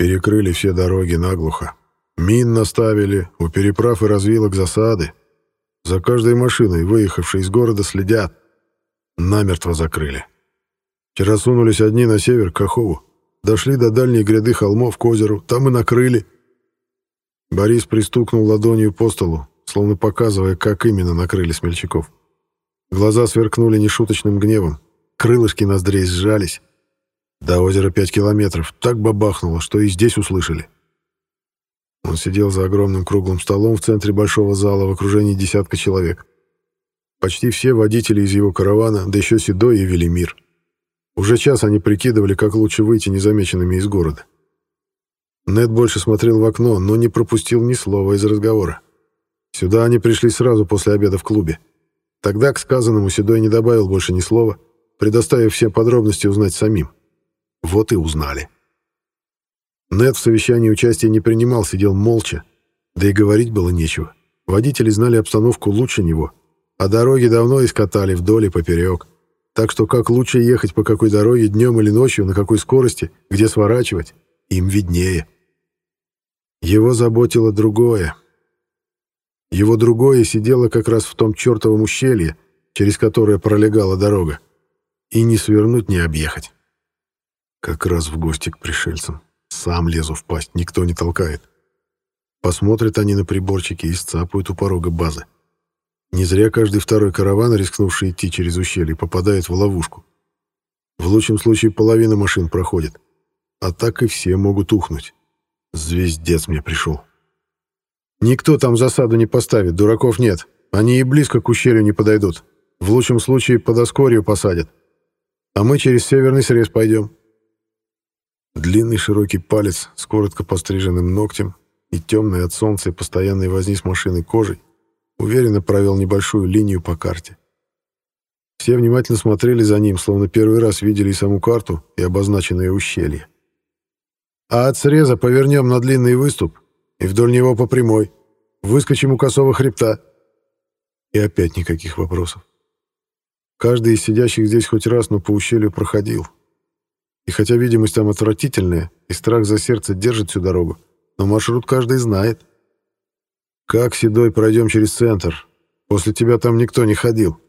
Перекрыли все дороги наглухо. Мин наставили, у переправ и развилок засады. За каждой машиной, выехавшей из города, следят. Намертво закрыли. Вчера сунулись одни на север, к Кахову. Дошли до дальней гряды холмов к озеру, там и накрыли. Борис пристукнул ладонью по столу, словно показывая, как именно накрыли смельчаков. Глаза сверкнули нешуточным гневом, крылышки ноздрей сжались. До озера пять километров, так бабахнуло, что и здесь услышали. Он сидел за огромным круглым столом в центре большого зала в окружении десятка человек. Почти все водители из его каравана, да еще Седой и Велимир. Уже час они прикидывали, как лучше выйти незамеченными из города. Нед больше смотрел в окно, но не пропустил ни слова из разговора. Сюда они пришли сразу после обеда в клубе. Тогда к сказанному Седой не добавил больше ни слова, предоставив все подробности узнать самим. Вот и узнали. Нед в совещании участия не принимал, сидел молча. Да и говорить было нечего. Водители знали обстановку лучше него, а дороги давно искатали вдоль и поперек. Так что как лучше ехать по какой дороге днем или ночью, на какой скорости, где сворачивать, им виднее. Его заботило другое. Его другое сидело как раз в том чертовом ущелье, через которое пролегала дорога. И не свернуть, не объехать. Как раз в гости к пришельцам. Сам лезу в пасть, никто не толкает. Посмотрят они на приборчики и сцапают у порога базы. Не зря каждый второй караван, рискнувший идти через ущелье, попадает в ловушку. В лучшем случае половина машин проходит. А так и все могут ухнуть. Звездец мне пришел. Никто там засаду не поставит, дураков нет. Они и близко к ущелью не подойдут. В лучшем случае под Оскорью посадят. А мы через северный срез пойдем. Длинный широкий палец с коротко постриженным ногтем и темной от солнца и постоянной возни с машиной кожей уверенно провел небольшую линию по карте. Все внимательно смотрели за ним, словно первый раз видели и саму карту, и обозначенное ущелье. А от среза повернем на длинный выступ и вдоль него по прямой. Выскочим у косого хребта. И опять никаких вопросов. Каждый из сидящих здесь хоть раз, но по ущелью проходил. И хотя видимость там отвратительная, и страх за сердце держит всю дорогу, но маршрут каждый знает. Как, Седой, пройдем через центр? После тебя там никто не ходил.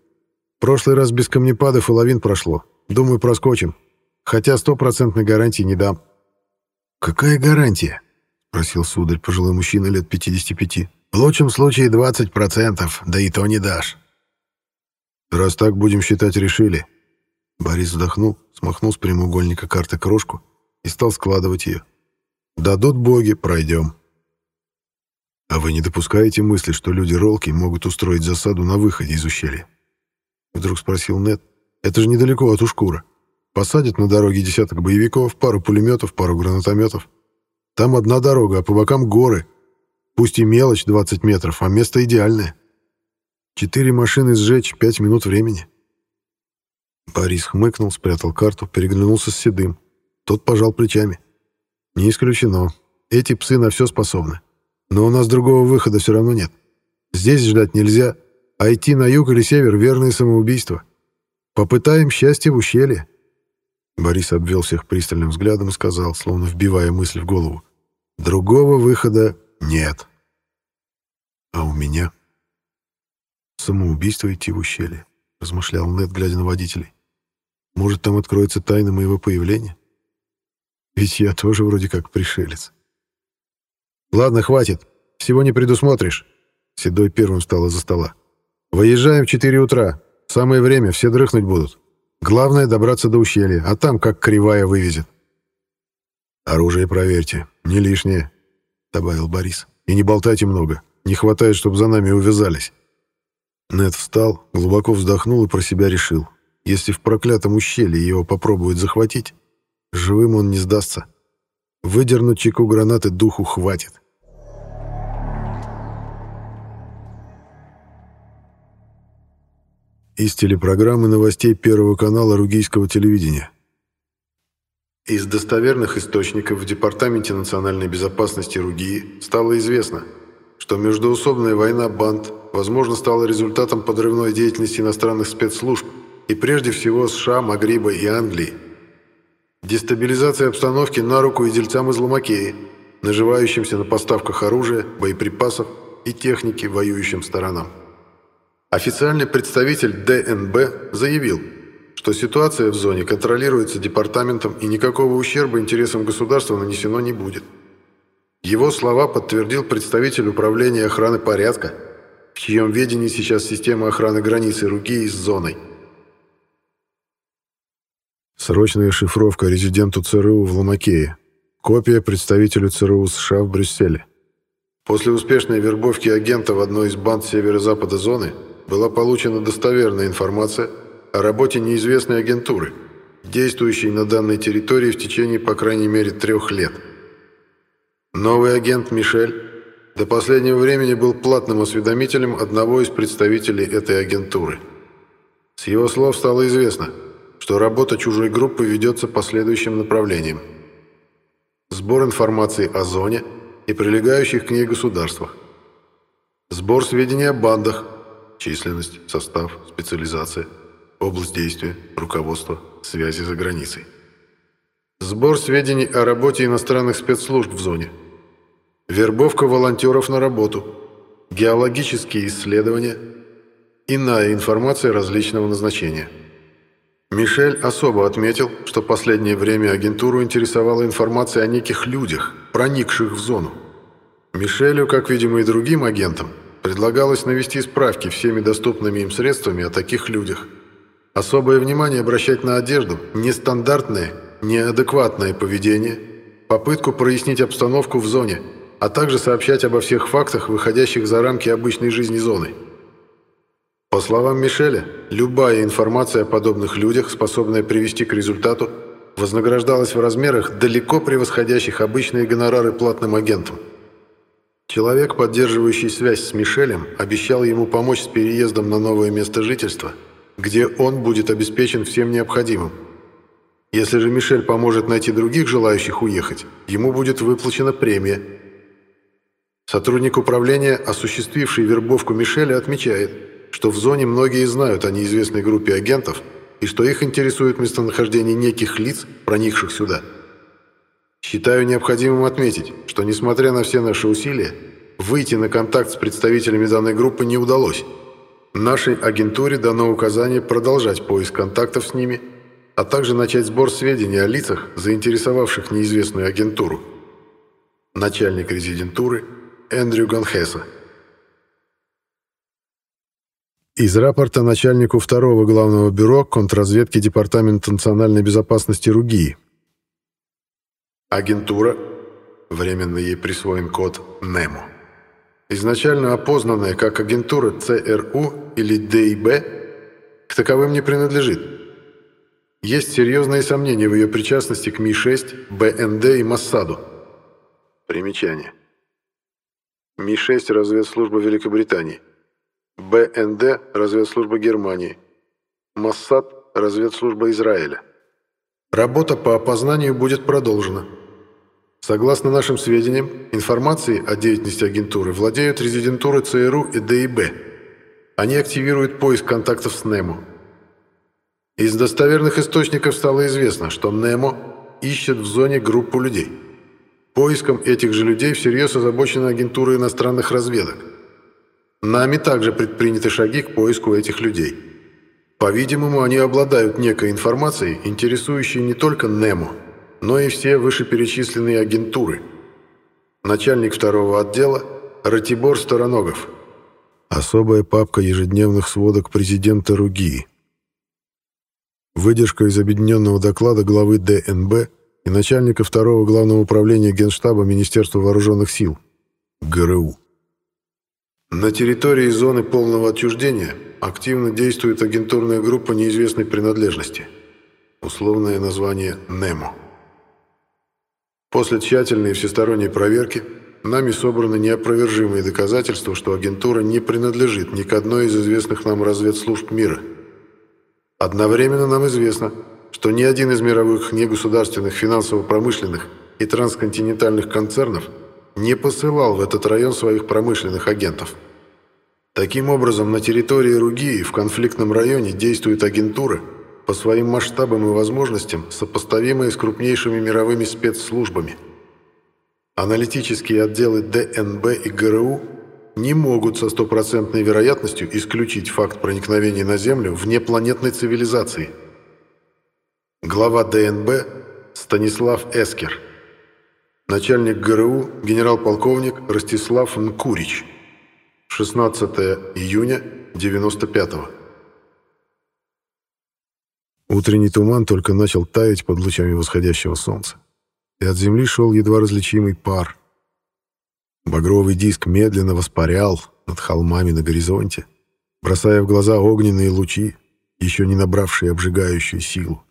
Прошлый раз без камнепадов и лавин прошло. Думаю, проскочим. Хотя стопроцентной гарантии не дам. «Какая гарантия?» — спросил сударь, пожилой мужчина лет 55. «В лучшем случае 20%, да и то не дашь». «Раз так будем считать, решили». Борис вздохнул, смахнул с прямоугольника карты крошку и стал складывать ее. «Дадут боги, пройдем». «А вы не допускаете мысли, что люди Ролки могут устроить засаду на выходе из ущелья?» Вдруг спросил Нед. «Это же недалеко от Ушкура. Посадят на дороге десяток боевиков, пару пулеметов, пару гранатометов. Там одна дорога, а по бокам горы. Пусть и мелочь 20 метров, а место идеальное. Четыре машины сжечь, пять минут времени». Борис хмыкнул, спрятал карту, переглянулся с Седым. Тот пожал плечами. «Не исключено. Эти псы на все способны. Но у нас другого выхода все равно нет. Здесь ждать нельзя, а идти на юг или север — верное самоубийство. Попытаем счастье в ущелье». Борис обвел всех пристальным взглядом и сказал, словно вбивая мысль в голову. «Другого выхода нет». «А у меня?» «Самоубийство идти в ущелье», — размышлял Нед, глядя на водителей. «Может, там откроется тайна моего появления? Ведь я тоже вроде как пришелец». «Ладно, хватит. Всего не предусмотришь». Седой первым встал из-за стола. «Выезжаем в 4 утра. Самое время, все дрыхнуть будут. Главное — добраться до ущелья, а там как кривая вывезет». «Оружие проверьте. Не лишнее», — добавил Борис. «И не болтайте много. Не хватает, чтобы за нами увязались». Нед встал, глубоко вздохнул и про себя решил. Если в проклятом ущелье его попробуют захватить, живым он не сдастся. Выдернуть чеку гранаты духу хватит. Из телепрограммы новостей Первого канала Ругийского телевидения. Из достоверных источников в Департаменте национальной безопасности Ругии стало известно, что междоусобная война банд, возможно, стала результатом подрывной деятельности иностранных спецслужб и прежде всего США, Магриба и Англии. Дестабилизация обстановки на руку и дельцам из Ломакеи, наживающимся на поставках оружия, боеприпасов и техники воюющим сторонам. Официальный представитель ДНБ заявил, что ситуация в зоне контролируется департаментом и никакого ущерба интересам государства нанесено не будет. Его слова подтвердил представитель управления охраны порядка, в чьем ведении сейчас система охраны границы Ругии с зоной. Срочная шифровка резиденту ЦРУ в Ломакее. Копия представителю ЦРУ США в Брюсселе. После успешной вербовки агента в одной из банд северо-запада зоны была получена достоверная информация о работе неизвестной агентуры, действующей на данной территории в течение по крайней мере трех лет. Новый агент Мишель до последнего времени был платным осведомителем одного из представителей этой агентуры. С его слов стало известно – что работа чужой группы ведется по следующим направлениям. Сбор информации о зоне и прилегающих к ней государствах. Сбор сведений о бандах, численность, состав, специализация, область действия, руководство, связи за границей. Сбор сведений о работе иностранных спецслужб в зоне. Вербовка волонтеров на работу. Геологические исследования. Иная информация различного назначения. Мишель особо отметил, что последнее время агентуру интересовала информация о неких людях, проникших в зону. Мишелю, как, видимо, и другим агентам, предлагалось навести справки всеми доступными им средствами о таких людях. Особое внимание обращать на одежду, нестандартное, неадекватное поведение, попытку прояснить обстановку в зоне, а также сообщать обо всех фактах, выходящих за рамки обычной жизни зоны. По словам Мишеля, любая информация о подобных людях, способная привести к результату, вознаграждалась в размерах, далеко превосходящих обычные гонорары платным агентам. Человек, поддерживающий связь с Мишелем, обещал ему помочь с переездом на новое место жительства, где он будет обеспечен всем необходимым. Если же Мишель поможет найти других желающих уехать, ему будет выплачена премия. Сотрудник управления, осуществивший вербовку Мишеля, отмечает – что в зоне многие знают о неизвестной группе агентов и что их интересует местонахождение неких лиц, проникших сюда. Считаю необходимым отметить, что несмотря на все наши усилия, выйти на контакт с представителями данной группы не удалось. Нашей агентуре дано указание продолжать поиск контактов с ними, а также начать сбор сведений о лицах, заинтересовавших неизвестную агентуру. Начальник резидентуры Эндрю Ганхеса. Из рапорта начальнику второго главного бюро контрразведки Департамента национальной безопасности РУГИ. Агентура, временно ей присвоен код НЕМО, изначально опознанная как агентура ЦРУ или ДИБ, к таковым не принадлежит. Есть серьезные сомнения в ее причастности к Ми-6, БНД и Массаду. Примечание. Ми-6 – разведслужба Великобритании. БНД – разведслужба Германии. Моссад – разведслужба Израиля. Работа по опознанию будет продолжена. Согласно нашим сведениям, информацией о деятельности агентуры владеют резидентуры ЦРУ и ДИБ. Они активируют поиск контактов с НЕМО. Из достоверных источников стало известно, что НЕМО ищет в зоне группу людей. Поиском этих же людей всерьез озабочена агентура иностранных разведок. Нами также предприняты шаги к поиску этих людей. По-видимому, они обладают некой информацией, интересующей не только НЕМО, но и все вышеперечисленные агентуры. Начальник второго отдела Ратибор Стороногов. Особая папка ежедневных сводок президента Ругии. Выдержка из объединенного доклада главы ДНБ и начальника второго главного управления Генштаба Министерства вооруженных сил. ГРУ. На территории зоны полного отчуждения активно действует агентурная группа неизвестной принадлежности. Условное название «НЕМО». После тщательной всесторонней проверки нами собраны неопровержимые доказательства, что агентура не принадлежит ни к одной из известных нам разведслужб мира. Одновременно нам известно, что ни один из мировых негосударственных финансово-промышленных и трансконтинентальных концернов – не посылал в этот район своих промышленных агентов. Таким образом, на территории Ругии в конфликтном районе действует агентура, по своим масштабам и возможностям сопоставимые с крупнейшими мировыми спецслужбами. Аналитические отделы ДНБ и ГРУ не могут со стопроцентной вероятностью исключить факт проникновения на Землю внепланетной цивилизации. Глава ДНБ Станислав Эскер. Начальник ГРУ генерал-полковник Ростислав Нкурич. 16 июня 95 -го. Утренний туман только начал таять под лучами восходящего солнца, и от земли шел едва различимый пар. Багровый диск медленно воспарял над холмами на горизонте, бросая в глаза огненные лучи, еще не набравшие обжигающую силу.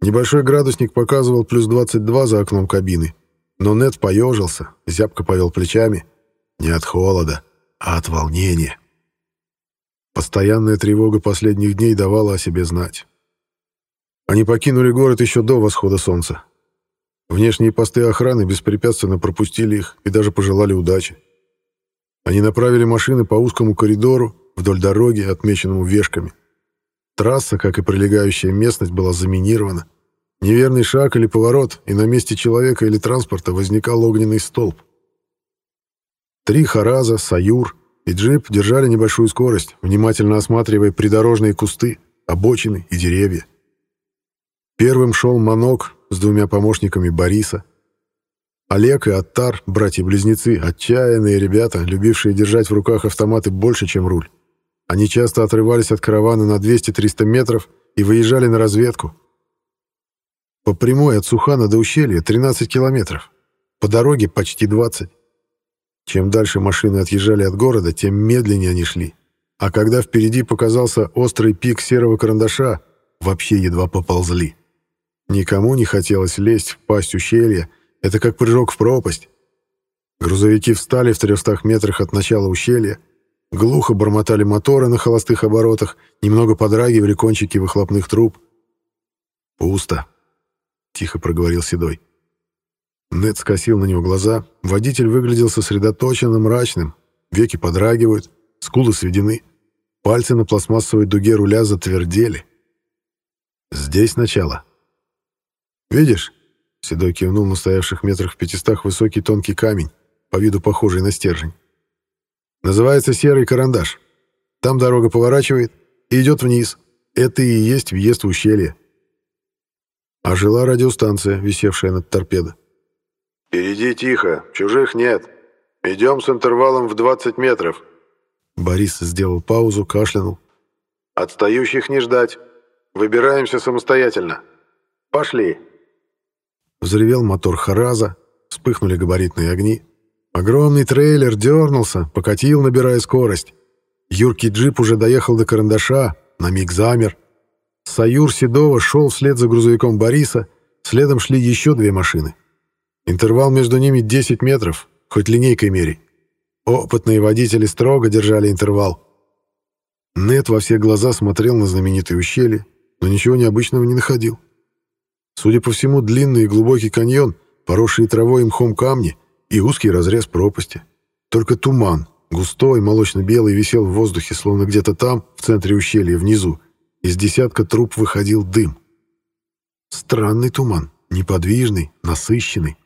Небольшой градусник показывал плюс 22 за окном кабины, но Нед поежился, зябко повел плечами. Не от холода, а от волнения. Постоянная тревога последних дней давала о себе знать. Они покинули город еще до восхода солнца. Внешние посты охраны беспрепятственно пропустили их и даже пожелали удачи. Они направили машины по узкому коридору вдоль дороги, отмеченному вешками. Трасса, как и прилегающая местность, была заминирована. Неверный шаг или поворот, и на месте человека или транспорта возникал огненный столб. Три Хараза, Саюр и джип держали небольшую скорость, внимательно осматривая придорожные кусты, обочины и деревья. Первым шел Манок с двумя помощниками Бориса. Олег и Аттар, братья-близнецы, отчаянные ребята, любившие держать в руках автоматы больше, чем руль. Они часто отрывались от каравана на 200-300 метров и выезжали на разведку. По прямой от Сухана до ущелья 13 километров. По дороге почти 20. Чем дальше машины отъезжали от города, тем медленнее они шли. А когда впереди показался острый пик серого карандаша, вообще едва поползли. Никому не хотелось лезть в пасть ущелья, это как прыжок в пропасть. Грузовики встали в трехстах метрах от начала ущелья, глухо бормотали моторы на холостых оборотах, немного подрагивали кончики выхлопных труб. «Пусто», — тихо проговорил Седой. Нед скосил на него глаза. Водитель выглядел сосредоточенным, мрачным. Веки подрагивают, скулы сведены. Пальцы на пластмассовой дуге руля затвердели. «Здесь начало». «Видишь?» — Седой кивнул на стоявших метрах в пятистах высокий тонкий камень, по виду похожий на стержень. «Называется серый карандаш. Там дорога поворачивает и идет вниз. Это и есть въезд в ущелье». А жила радиостанция, висевшая над торпедо. «Впереди тихо, чужих нет. Идем с интервалом в 20 метров». Борис сделал паузу, кашлянул. «Отстающих не ждать. Выбираемся самостоятельно. Пошли». Взревел мотор Хараза, вспыхнули габаритные огни. Огромный трейлер дернулся, покатил, набирая скорость. Юркий джип уже доехал до карандаша, на миг замер. Саюр Седова шел вслед за грузовиком Бориса, следом шли еще две машины. Интервал между ними 10 метров, хоть линейкой мерей. Опытные водители строго держали интервал. Нет во все глаза смотрел на знаменитые ущелье, но ничего необычного не находил. Судя по всему, длинный и глубокий каньон, поросшие травой и мхом камни и узкий разрез пропасти. Только туман, густой, молочно-белый, висел в воздухе, словно где-то там, в центре ущелья, внизу. Из десятка труб выходил дым. Странный туман, неподвижный, насыщенный.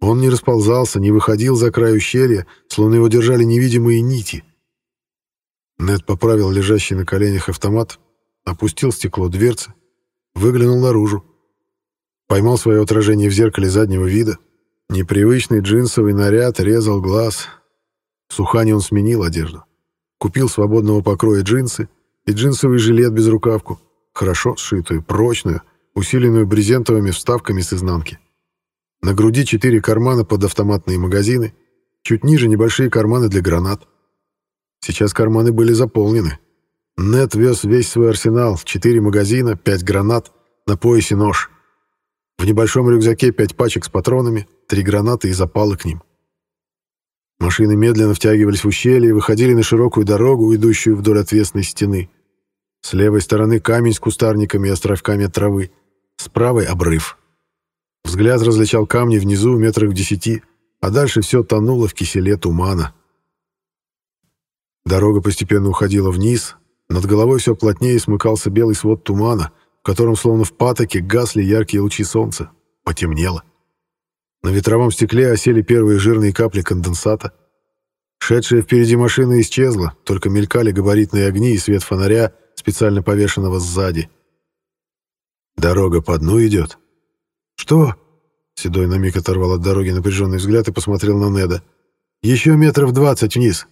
Он не расползался, не выходил за край ущелья, словно его держали невидимые нити. Нед поправил лежащий на коленях автомат, опустил стекло дверцы, выглянул наружу. Поймал свое отражение в зеркале заднего вида. Непривычный джинсовый наряд резал глаз. В Сухане он сменил одежду. Купил свободного покроя джинсы и джинсовый жилет без рукавку, хорошо сшитую, прочную, усиленную брезентовыми вставками с изнанки. На груди четыре кармана под автоматные магазины, чуть ниже небольшие карманы для гранат. Сейчас карманы были заполнены. Нет вез весь свой арсенал, четыре магазина, пять гранат, на поясе нож. В небольшом рюкзаке пять пачек с патронами, три гранаты и запалы к ним. Машины медленно втягивались в ущелье и выходили на широкую дорогу, идущую вдоль отвесной стены. С левой стороны камень с кустарниками и островками от травы. С правой — обрыв. Взгляд различал камни внизу, метрах в десяти, а дальше все тонуло в киселе тумана. Дорога постепенно уходила вниз, Над головой все плотнее смыкался белый свод тумана, котором словно в патоке гасли яркие лучи солнца. Потемнело. На ветровом стекле осели первые жирные капли конденсата. Шедшая впереди машина исчезла, только мелькали габаритные огни и свет фонаря, специально повешенного сзади. «Дорога по дну идет?» «Что?» Седой на миг оторвал от дороги напряженный взгляд и посмотрел на Неда. «Еще метров двадцать вниз».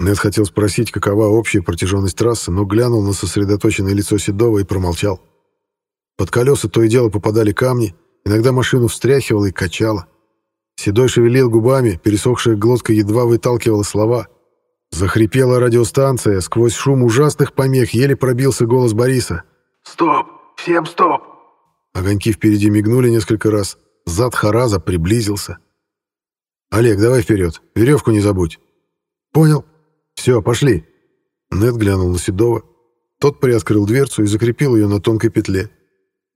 Нед хотел спросить, какова общая протяженность трассы, но глянул на сосредоточенное лицо Седова и промолчал. Под колеса то и дело попадали камни, иногда машину встряхивало и качало. Седой шевелил губами, пересохшая глотка едва выталкивала слова. Захрипела радиостанция, сквозь шум ужасных помех еле пробился голос Бориса. «Стоп! Всем стоп!» Огоньки впереди мигнули несколько раз. Зад Хараза приблизился. «Олег, давай вперед. Веревку не забудь». «Понял. Все, пошли». Нед глянул на Седова. Тот приоткрыл дверцу и закрепил ее на тонкой петле.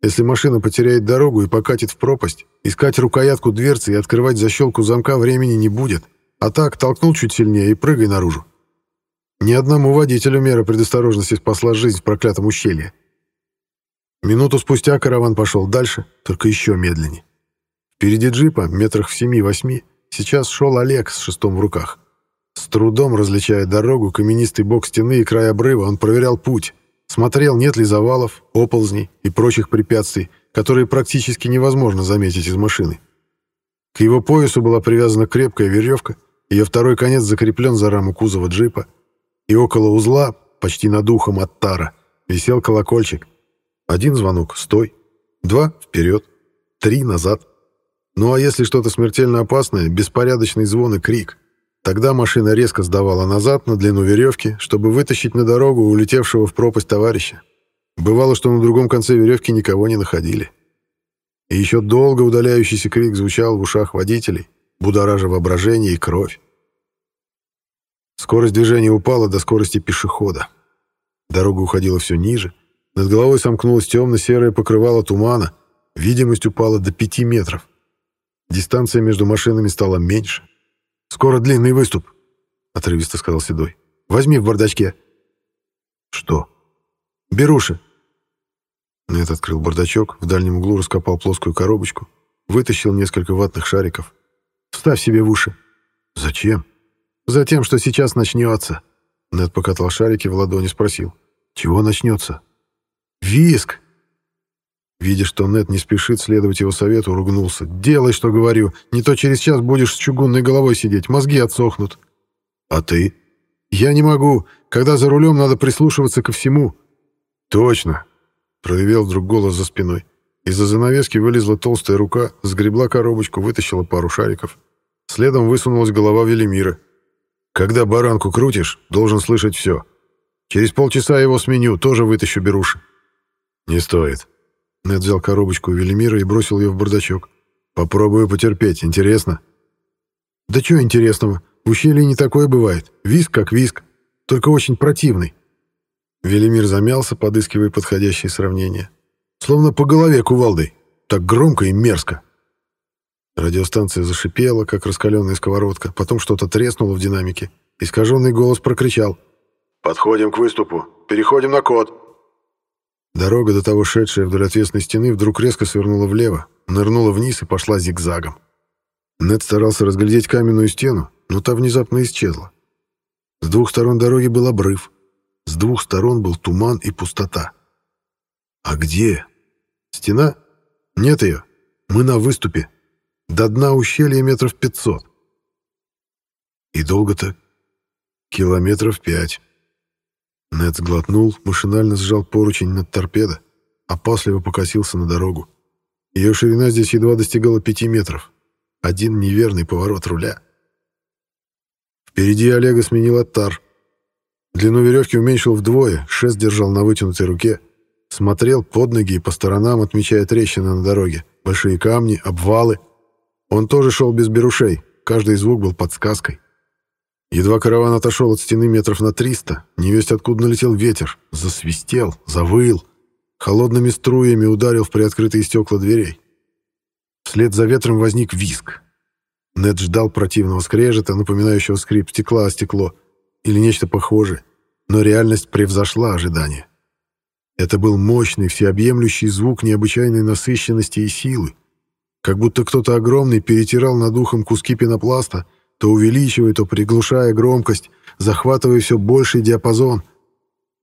Если машина потеряет дорогу и покатит в пропасть, искать рукоятку дверцы и открывать защелку замка времени не будет. А так, толкнул чуть сильнее и прыгай наружу. Ни одному водителю мера предосторожности спасла жизнь в проклятом ущелье. Минуту спустя караван пошел дальше, только еще медленнее. Впереди джипа, метрах в семи-восьми, сейчас шел Олег с шестом в руках. С трудом различая дорогу, каменистый бок стены и край обрыва, он проверял путь, смотрел, нет ли завалов, оползней и прочих препятствий, которые практически невозможно заметить из машины. К его поясу была привязана крепкая веревка, ее второй конец закреплен за раму кузова джипа, и около узла, почти над ухом от тара, висел колокольчик — один звонок — стой. Два — вперед. Три — назад. Ну а если что-то смертельно опасное, беспорядочный звон и крик. Тогда машина резко сдавала назад на длину веревки, чтобы вытащить на дорогу улетевшего в пропасть товарища. Бывало, что на другом конце веревки никого не находили. И еще долго удаляющийся крик звучал в ушах водителей, будоража воображение и кровь. Скорость движения упала до скорости пешехода. Дорога уходила все ниже, над головой сомкнулось темно-серое покрывало тумана. Видимость упала до пяти метров. Дистанция между машинами стала меньше. «Скоро длинный выступ», — отрывисто сказал Седой. «Возьми в бардачке». «Что?» «Беруши». Нет открыл бардачок, в дальнем углу раскопал плоскую коробочку, вытащил несколько ватных шариков. «Вставь себе в уши». «Зачем?» «Затем, что сейчас начнется». Нед покатал шарики в ладони, спросил. «Чего начнется?» Виск!» Видя, что Нет не спешит следовать его совету, ругнулся. «Делай, что говорю. Не то через час будешь с чугунной головой сидеть, мозги отсохнут». «А ты?» «Я не могу. Когда за рулем, надо прислушиваться ко всему». «Точно!» — проревел вдруг голос за спиной. Из-за занавески вылезла толстая рука, сгребла коробочку, вытащила пару шариков. Следом высунулась голова Велимира. «Когда баранку крутишь, должен слышать все. Через полчаса его сменю, тоже вытащу беруши». «Не стоит». Нед взял коробочку у Велимира и бросил ее в бардачок. «Попробую потерпеть, интересно?» «Да что интересного? В ущелье не такое бывает. Виск как виск, только очень противный». Велимир замялся, подыскивая подходящее сравнение. «Словно по голове кувалдой. Так громко и мерзко». Радиостанция зашипела, как раскаленная сковородка, потом что-то треснуло в динамике. Искаженный голос прокричал. «Подходим к выступу. Переходим на код». Дорога, до того шедшая вдоль отвесной стены, вдруг резко свернула влево, нырнула вниз и пошла зигзагом. Нед старался разглядеть каменную стену, но та внезапно исчезла. С двух сторон дороги был обрыв. С двух сторон был туман и пустота. А где? Стена? Нет ее. Мы на выступе. До дна ущелья метров пятьсот. И долго-то? Километров пять. Нед сглотнул, машинально сжал поручень над торпедо, опасливо покосился на дорогу. Ее ширина здесь едва достигала пяти метров. Один неверный поворот руля. Впереди Олега сменил Аттар. Длину веревки уменьшил вдвое, шест держал на вытянутой руке. Смотрел под ноги и по сторонам, отмечая трещины на дороге. Большие камни, обвалы. Он тоже шел без берушей, каждый звук был подсказкой. Едва караван отошел от стены метров на триста, невесть откуда налетел ветер, засвистел, завыл, холодными струями ударил в приоткрытые стекла дверей. Вслед за ветром возник виск. Нед ждал противного скрежета, напоминающего скрип стекла о стекло, или нечто похожее. но реальность превзошла ожидания. Это был мощный, всеобъемлющий звук необычайной насыщенности и силы, как будто кто-то огромный перетирал над ухом куски пенопласта, то увеличивая, то приглушая громкость, захватывая все больший диапазон.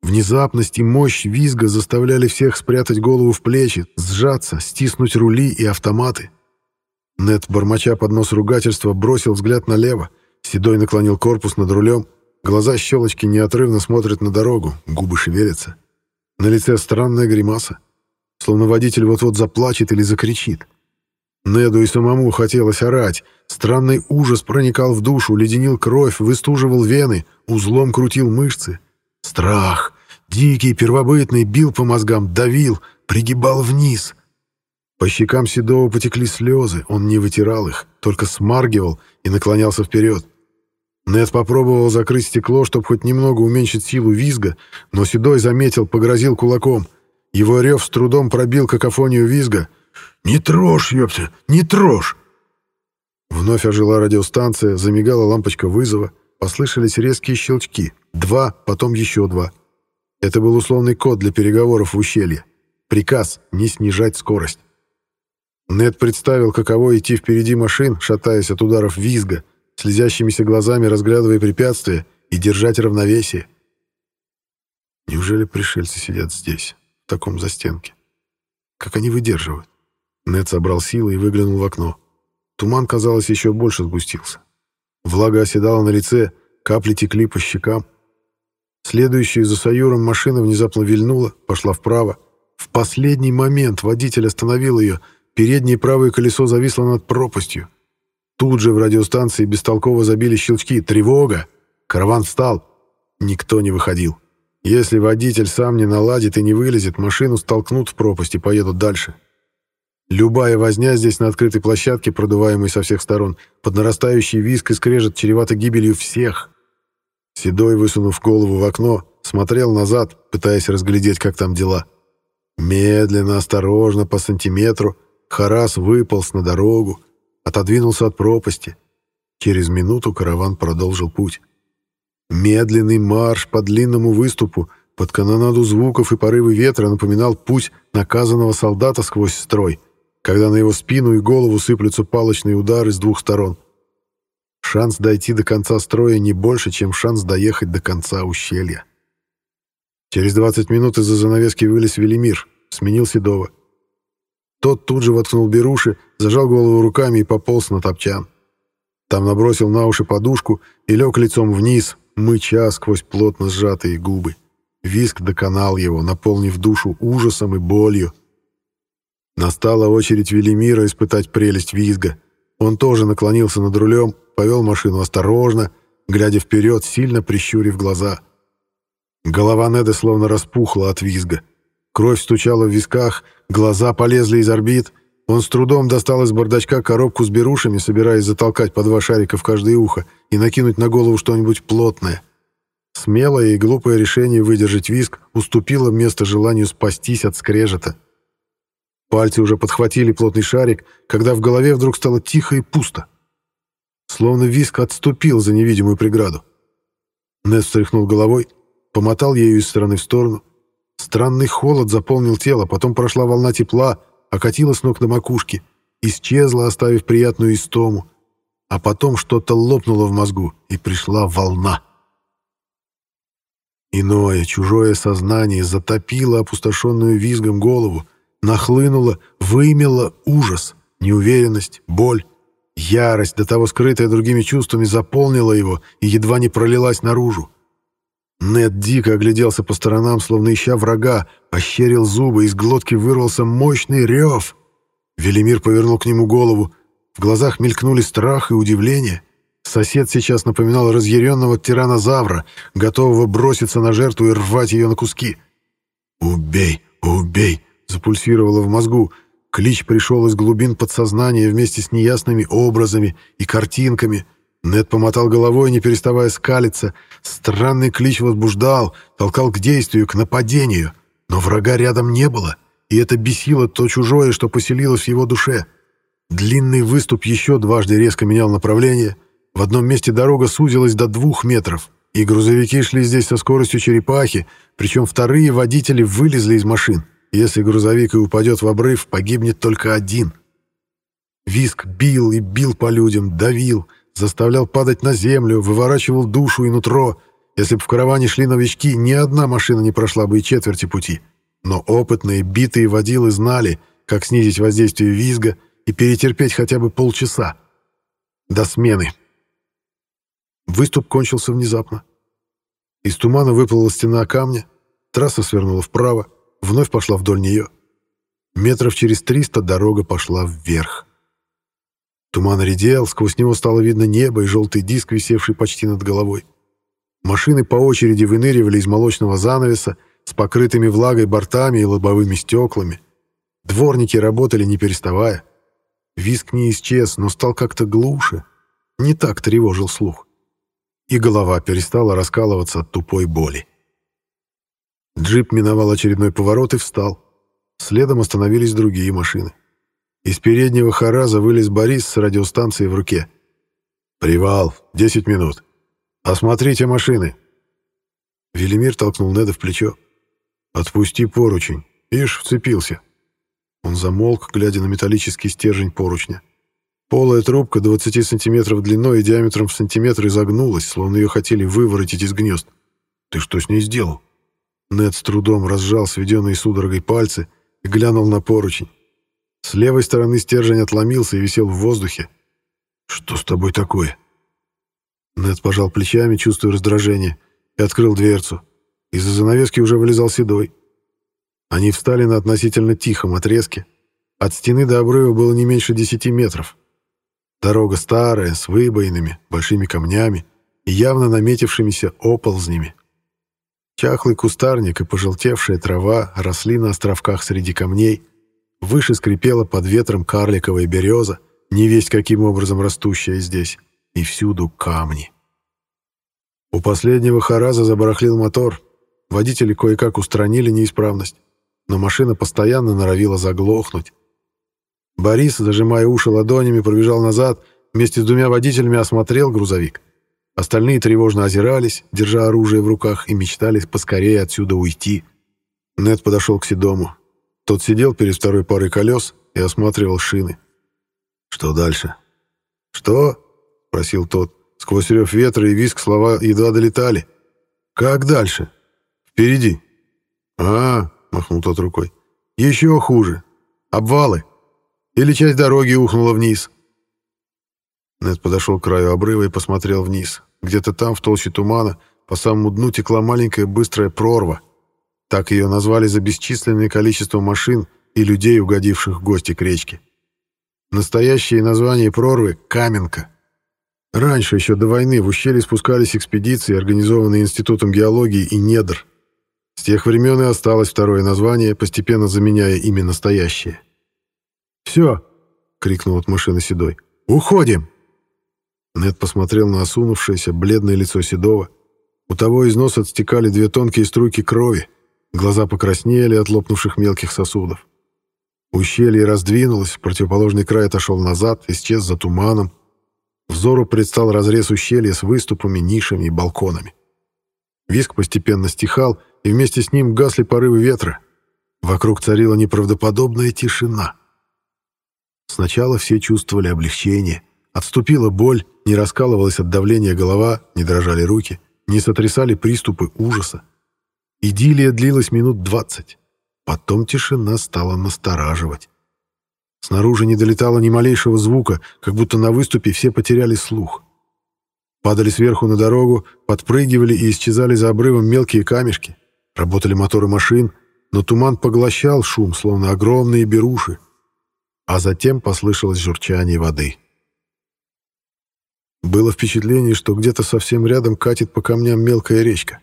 Внезапность и мощь визга заставляли всех спрятать голову в плечи, сжаться, стиснуть рули и автоматы. Нет, бормоча под нос ругательства, бросил взгляд налево, Седой наклонил корпус над рулем, глаза щелочки неотрывно смотрят на дорогу, губы шевелятся. На лице странная гримаса, словно водитель вот-вот заплачет или закричит. Неду и самому хотелось орать. Странный ужас проникал в душу, леденил кровь, выстуживал вены, узлом крутил мышцы. Страх, дикий, первобытный, бил по мозгам, давил, пригибал вниз. По щекам Седова потекли слезы, он не вытирал их, только смаргивал и наклонялся вперед. Нед попробовал закрыть стекло, чтобы хоть немного уменьшить силу визга, но Седой заметил, погрозил кулаком. Его рев с трудом пробил какофонию визга — «Не трожь, ёпта, не трожь!» Вновь ожила радиостанция, замигала лампочка вызова, послышались резкие щелчки. Два, потом еще два. Это был условный код для переговоров в ущелье. Приказ не снижать скорость. Нед представил, каково идти впереди машин, шатаясь от ударов визга, слезящимися глазами разглядывая препятствия и держать равновесие. Неужели пришельцы сидят здесь, в таком застенке? Как они выдерживают? Нед собрал силы и выглянул в окно. Туман, казалось, еще больше сгустился. Влага оседала на лице, капли текли по щекам. Следующая за Саюром машина внезапно вильнула, пошла вправо. В последний момент водитель остановил ее, переднее правое колесо зависло над пропастью. Тут же в радиостанции бестолково забили щелчки «Тревога!» Караван встал. Никто не выходил. Если водитель сам не наладит и не вылезет, машину столкнут в пропасть и поедут дальше. Любая возня здесь на открытой площадке, продуваемой со всех сторон, под нарастающий виск и скрежет чревато гибелью всех. Седой, высунув голову в окно, смотрел назад, пытаясь разглядеть, как там дела. Медленно, осторожно, по сантиметру, Харас выполз на дорогу, отодвинулся от пропасти. Через минуту караван продолжил путь. Медленный марш по длинному выступу, под канонаду звуков и порывы ветра напоминал путь наказанного солдата сквозь строй — когда на его спину и голову сыплются палочные удары с двух сторон. Шанс дойти до конца строя не больше, чем шанс доехать до конца ущелья. Через 20 минут из-за занавески вылез Велимир, сменил Седова. Тот тут же воткнул беруши, зажал голову руками и пополз на топчан. Там набросил на уши подушку и лег лицом вниз, мыча сквозь плотно сжатые губы. Виск доконал его, наполнив душу ужасом и болью. Настала очередь Велимира испытать прелесть визга. Он тоже наклонился над рулем, повел машину осторожно, глядя вперед, сильно прищурив глаза. Голова Неда словно распухла от визга. Кровь стучала в висках, глаза полезли из орбит. Он с трудом достал из бардачка коробку с берушами, собираясь затолкать по два шарика в каждое ухо и накинуть на голову что-нибудь плотное. Смелое и глупое решение выдержать виск уступило место желанию спастись от скрежета. Пальцы уже подхватили плотный шарик, когда в голове вдруг стало тихо и пусто. Словно виск отступил за невидимую преграду. Нед встряхнул головой, помотал ею из стороны в сторону. Странный холод заполнил тело, потом прошла волна тепла, окатила с ног на макушке, исчезла, оставив приятную истому. А потом что-то лопнуло в мозгу, и пришла волна. Иное, чужое сознание затопило опустошенную визгом голову, нахлынуло, вымело ужас, неуверенность, боль. Ярость, до того скрытая другими чувствами, заполнила его и едва не пролилась наружу. Нед дико огляделся по сторонам, словно ища врага, ощерил зубы, из глотки вырвался мощный рев. Велимир повернул к нему голову. В глазах мелькнули страх и удивление. Сосед сейчас напоминал разъяренного тиранозавра, готового броситься на жертву и рвать ее на куски. «Убей! Убей! Запульсировало в мозгу. Клич пришел из глубин подсознания вместе с неясными образами и картинками. Нед помотал головой, не переставая скалиться. Странный клич возбуждал, толкал к действию, к нападению. Но врага рядом не было, и это бесило то чужое, что поселилось в его душе. Длинный выступ еще дважды резко менял направление. В одном месте дорога сузилась до двух метров, И грузовики шли здесь со скоростью черепахи, причем вторые водители вылезли из машин. Если грузовик и упадет в обрыв, погибнет только один. Виск бил и бил по людям, давил, заставлял падать на землю, выворачивал душу и нутро. Если бы в караване шли новички, ни одна машина не прошла бы и четверти пути. Но опытные, битые водилы знали, как снизить воздействие визга и перетерпеть хотя бы полчаса. До смены. Выступ кончился внезапно. Из тумана выплыла стена камня, трасса свернула вправо, вновь пошла вдоль нее. Метров через триста дорога пошла вверх. Туман редел, сквозь него стало видно небо и желтый диск, висевший почти над головой. Машины по очереди выныривали из молочного занавеса с покрытыми влагой бортами и лобовыми стеклами. Дворники работали не переставая. Виск не исчез, но стал как-то глуше. Не так тревожил слух и голова перестала раскалываться от тупой боли. Джип миновал очередной поворот и встал. Следом остановились другие машины. Из переднего хараза вылез Борис с радиостанцией в руке. «Привал. Десять минут. Осмотрите машины». Велимир толкнул Неда в плечо. «Отпусти поручень. Ишь, вцепился». Он замолк, глядя на металлический стержень поручня. Полая трубка 20 сантиметров длиной и диаметром в сантиметр изогнулась, словно ее хотели выворотить из гнезд. «Ты что с ней сделал?» Нед с трудом разжал сведенные судорогой пальцы и глянул на поручень. С левой стороны стержень отломился и висел в воздухе. «Что с тобой такое?» Нед пожал плечами, чувствуя раздражение, и открыл дверцу. Из-за занавески уже вылезал Седой. Они встали на относительно тихом отрезке. От стены до обрыва было не меньше десяти метров. Дорога старая, с выбоинами, большими камнями и явно наметившимися оползнями. Чахлый кустарник и пожелтевшая трава росли на островках среди камней, выше скрипела под ветром карликовая береза, не весть каким образом растущая здесь, и всюду камни. У последнего хараза забарахлил мотор, водители кое-как устранили неисправность, но машина постоянно норовила заглохнуть, Борис, зажимая уши ладонями, пробежал назад, вместе с двумя водителями осмотрел грузовик. Остальные тревожно озирались, держа оружие в руках, и мечтали поскорее отсюда уйти. Нед подошел к Седому. Тот сидел перед второй парой колес и осматривал шины. «Что дальше?» «Что?» — спросил тот. Сквозь рев ветра и виск слова едва долетали. «Как дальше?» «Впереди». «А, — махнул тот рукой, — еще хуже. Обвалы». Или часть дороги ухнула вниз?» Нед подошел к краю обрыва и посмотрел вниз. Где-то там, в толще тумана, по самому дну текла маленькая быстрая прорва. Так ее назвали за бесчисленное количество машин и людей, угодивших в гости к речке. Настоящее название прорвы — Каменка. Раньше, еще до войны, в ущелье спускались экспедиции, организованные Институтом геологии и недр. С тех времен и осталось второе название, постепенно заменяя имя настоящее. «Все!» — крикнул от машины Седой. «Уходим!» Нед посмотрел на осунувшееся, бледное лицо Седова. У того из носа отстекали две тонкие струйки крови. Глаза покраснели от лопнувших мелких сосудов. Ущелье раздвинулось, противоположный край отошел назад, исчез за туманом. Взору предстал разрез ущелья с выступами, нишами и балконами. Виск постепенно стихал, и вместе с ним гасли порывы ветра. Вокруг царила неправдоподобная тишина. Сначала все чувствовали облегчение. Отступила боль, не раскалывалась от давления голова, не дрожали руки, не сотрясали приступы ужаса. Идиллия длилась минут двадцать. Потом тишина стала настораживать. Снаружи не долетало ни малейшего звука, как будто на выступе все потеряли слух. Падали сверху на дорогу, подпрыгивали и исчезали за обрывом мелкие камешки. Работали моторы машин, но туман поглощал шум, словно огромные беруши а затем послышалось журчание воды. Было впечатление, что где-то совсем рядом катит по камням мелкая речка.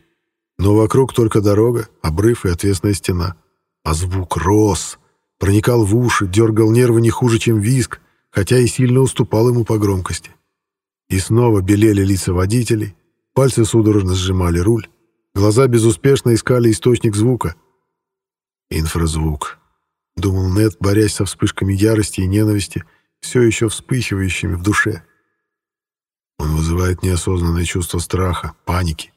Но вокруг только дорога, обрыв и отвесная стена. А звук рос, проникал в уши, дергал нервы не хуже, чем виск, хотя и сильно уступал ему по громкости. И снова белели лица водителей, пальцы судорожно сжимали руль, глаза безуспешно искали источник звука. Инфразвук думал Нед, борясь со вспышками ярости и ненависти, все еще вспыхивающими в душе. Он вызывает неосознанное чувство страха, паники,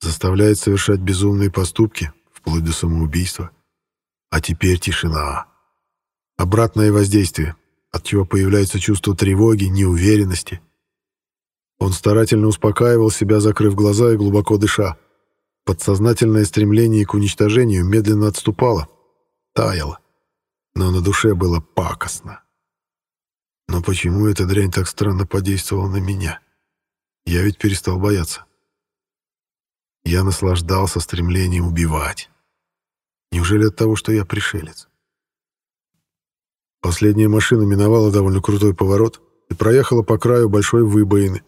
заставляет совершать безумные поступки, вплоть до самоубийства. А теперь тишина. Обратное воздействие, от чего появляется чувство тревоги, неуверенности. Он старательно успокаивал себя, закрыв глаза и глубоко дыша. Подсознательное стремление к уничтожению медленно отступало, таяло. Но на душе было пакостно. Но почему эта дрянь так странно подействовала на меня? Я ведь перестал бояться. Я наслаждался стремлением убивать. Неужели от того, что я пришелец? Последняя машина миновала довольно крутой поворот и проехала по краю большой выбоины.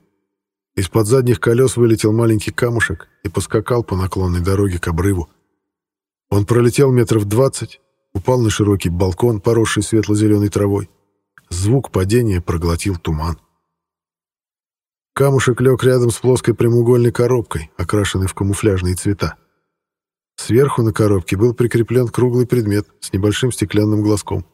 Из-под задних колес вылетел маленький камушек и поскакал по наклонной дороге к обрыву. Он пролетел метров двадцать, упал на широкий балкон, поросший светло-зеленой травой. Звук падения проглотил туман. Камушек лег рядом с плоской прямоугольной коробкой, окрашенной в камуфляжные цвета. Сверху на коробке был прикреплен круглый предмет с небольшим стеклянным глазком.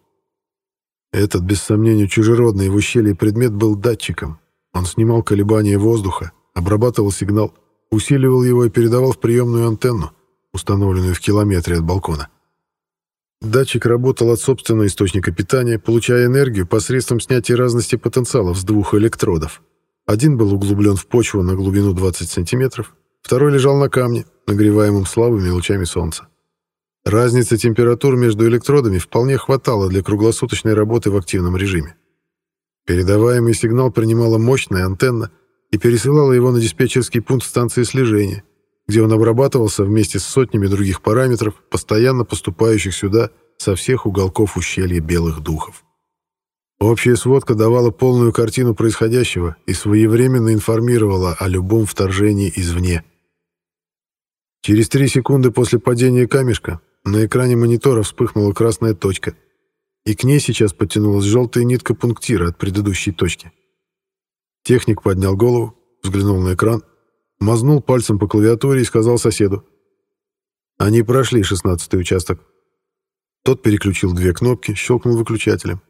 Этот, без сомнения, чужеродный в ущелье предмет был датчиком. Он снимал колебания воздуха, обрабатывал сигнал, усиливал его и передавал в приемную антенну, установленную в километре от балкона. Датчик работал от собственного источника питания, получая энергию посредством снятия разности потенциалов с двух электродов. Один был углублен в почву на глубину 20 сантиметров, второй лежал на камне, нагреваемом слабыми лучами солнца. Разница температур между электродами вполне хватало для круглосуточной работы в активном режиме. Передаваемый сигнал принимала мощная антенна и пересылала его на диспетчерский пункт станции слежения, где он обрабатывался вместе с сотнями других параметров, постоянно поступающих сюда со всех уголков ущелья белых духов. Общая сводка давала полную картину происходящего и своевременно информировала о любом вторжении извне. Через три секунды после падения камешка на экране монитора вспыхнула красная точка, и к ней сейчас подтянулась желтая нитка пунктира от предыдущей точки. Техник поднял голову, взглянул на экран, мазнул пальцем по клавиатуре и сказал соседу. Они прошли шестнадцатый участок. Тот переключил две кнопки, щелкнул выключателем.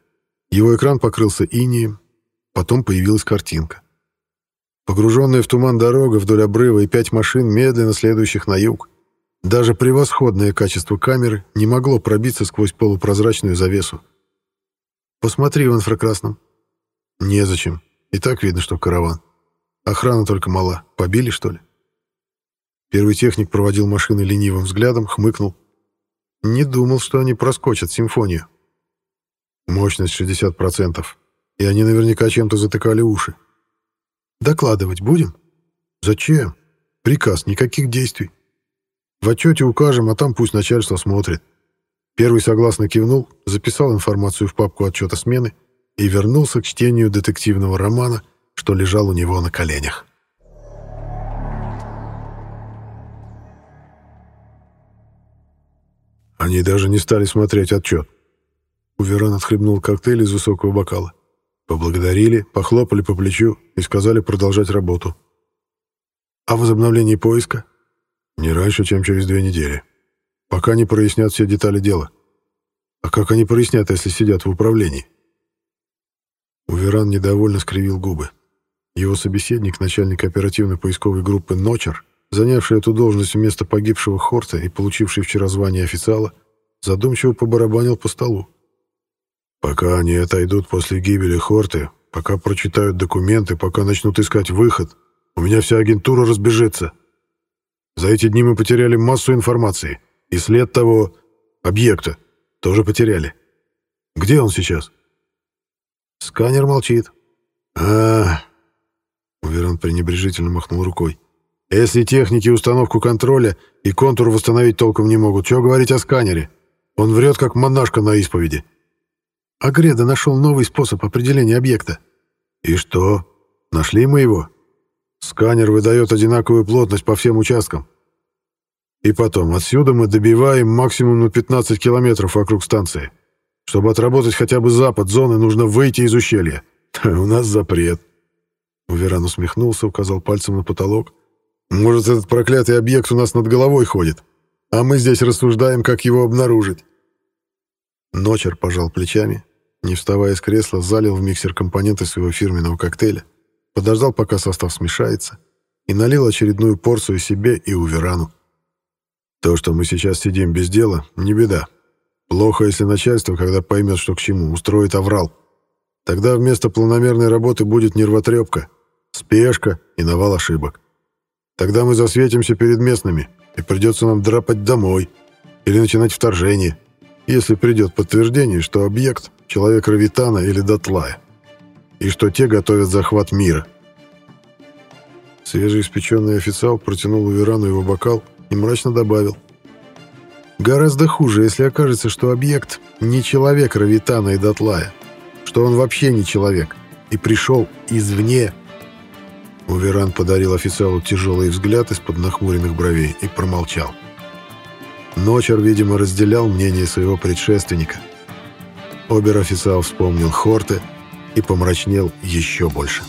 Его экран покрылся инием, потом появилась картинка. Погруженная в туман дорога вдоль обрыва и пять машин, медленно следующих на юг. Даже превосходное качество камеры не могло пробиться сквозь полупрозрачную завесу. «Посмотри в инфракрасном». «Незачем. И так видно, что караван. Охрана только мала. Побили, что ли?» Первый техник проводил машины ленивым взглядом, хмыкнул. «Не думал, что они проскочат симфонию». Мощность 60%. И они наверняка чем-то затыкали уши. Докладывать будем? Зачем? Приказ, никаких действий. В отчете укажем, а там пусть начальство смотрит. Первый согласно кивнул, записал информацию в папку отчета смены и вернулся к чтению детективного романа, что лежал у него на коленях. Они даже не стали смотреть отчет. Уверан отхлебнул коктейль из высокого бокала. Поблагодарили, похлопали по плечу и сказали продолжать работу. А возобновление поиска? Не раньше, чем через две недели. Пока не прояснят все детали дела. А как они прояснят, если сидят в управлении? Уверан недовольно скривил губы. Его собеседник, начальник оперативно-поисковой группы «Ночер», занявший эту должность вместо погибшего Хорта и получивший вчера звание официала, задумчиво побарабанил по столу. Пока они отойдут после гибели Хорты, пока прочитают документы, пока начнут искать выход, у меня вся агентура разбежится. За эти дни мы потеряли массу информации, и след того объекта тоже потеряли. Где он сейчас? Сканер молчит. А, Уверен пренебрежительно махнул рукой. Если техники установку контроля и контур восстановить толком не могут, что говорить о сканере? Он врет, как монашка на исповеди. Агреда нашел новый способ определения объекта. И что? Нашли мы его? Сканер выдает одинаковую плотность по всем участкам. И потом, отсюда мы добиваем максимум на 15 километров вокруг станции. Чтобы отработать хотя бы запад зоны, нужно выйти из ущелья. У нас запрет. Уверан усмехнулся, указал пальцем на потолок. Может, этот проклятый объект у нас над головой ходит, а мы здесь рассуждаем, как его обнаружить. Ночер пожал плечами, не вставая с кресла, залил в миксер компоненты своего фирменного коктейля, подождал, пока состав смешается, и налил очередную порцию себе и Уверану. То, что мы сейчас сидим без дела, не беда. Плохо, если начальство, когда поймет, что к чему, устроит аврал. Тогда вместо планомерной работы будет нервотрепка, спешка и навал ошибок. Тогда мы засветимся перед местными, и придется нам драпать домой или начинать вторжение, если придет подтверждение, что объект — человек Равитана или Дотлая, и что те готовят захват мира. Свежеиспеченный официал протянул Уверану его бокал и мрачно добавил. «Гораздо хуже, если окажется, что объект не человек Равитана и Дотлая, что он вообще не человек и пришел извне». Уверан подарил официалу тяжелый взгляд из-под нахмуренных бровей и промолчал. Ночер, видимо, разделял мнение своего предшественника. Обер-официал вспомнил Хорте и помрачнел еще больше.